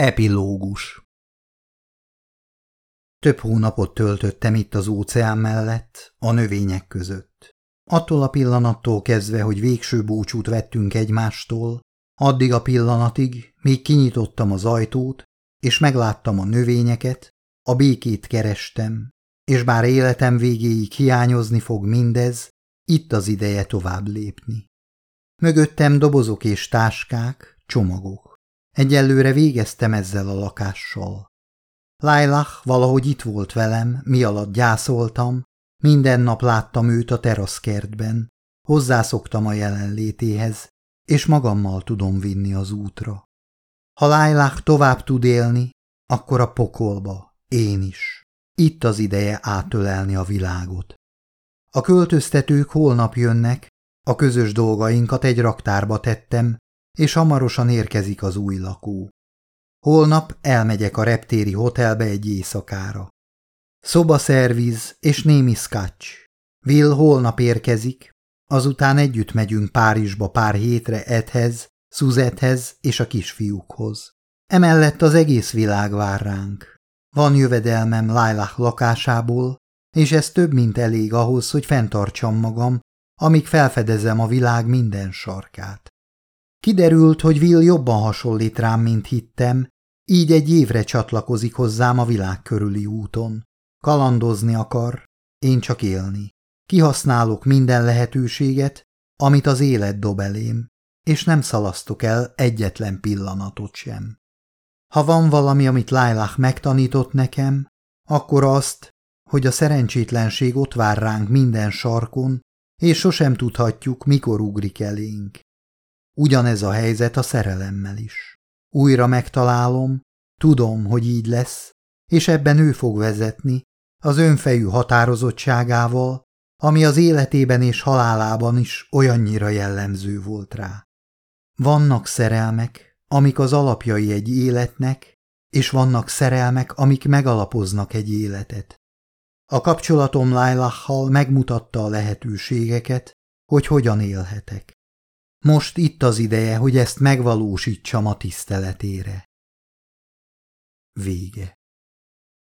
Epilógus Több hónapot töltöttem itt az óceán mellett, a növények között. Attól a pillanattól kezdve, hogy végső búcsút vettünk egymástól, addig a pillanatig, míg kinyitottam az ajtót, és megláttam a növényeket, a békét kerestem, és bár életem végéig hiányozni fog mindez, itt az ideje tovább lépni. Mögöttem dobozok és táskák, csomagok. Egyelőre végeztem ezzel a lakással. Lailach valahogy itt volt velem, mi alatt gyászoltam, minden nap láttam őt a teraszkertben, hozzászoktam a jelenlétéhez, és magammal tudom vinni az útra. Ha Lailach tovább tud élni, akkor a pokolba, én is. Itt az ideje átölelni a világot. A költöztetők holnap jönnek, a közös dolgainkat egy raktárba tettem, és hamarosan érkezik az új lakó. Holnap elmegyek a reptéri hotelbe egy éjszakára. Szobaszerviz és némi szkács. Will holnap érkezik, azután együtt megyünk Párizsba pár hétre Edhez, Szuzethez és a kisfiúkhoz. Emellett az egész világ vár ránk. Van jövedelmem Lailah lakásából, és ez több, mint elég ahhoz, hogy fenntartsam magam, amíg felfedezem a világ minden sarkát. Kiderült, hogy Will jobban hasonlít rám, mint hittem, így egy évre csatlakozik hozzám a világ körüli úton. Kalandozni akar, én csak élni. Kihasználok minden lehetőséget, amit az élet dob elém, és nem szalasztok el egyetlen pillanatot sem. Ha van valami, amit Lailah megtanított nekem, akkor azt, hogy a szerencsétlenség ott vár ránk minden sarkon, és sosem tudhatjuk, mikor ugrik elénk. Ugyanez a helyzet a szerelemmel is. Újra megtalálom, tudom, hogy így lesz, és ebben ő fog vezetni, az önfejű határozottságával, ami az életében és halálában is olyannyira jellemző volt rá. Vannak szerelmek, amik az alapjai egy életnek, és vannak szerelmek, amik megalapoznak egy életet. A kapcsolatom Lailachhal megmutatta a lehetőségeket, hogy hogyan élhetek. Most itt az ideje, hogy ezt megvalósítsam a tiszteletére. Vége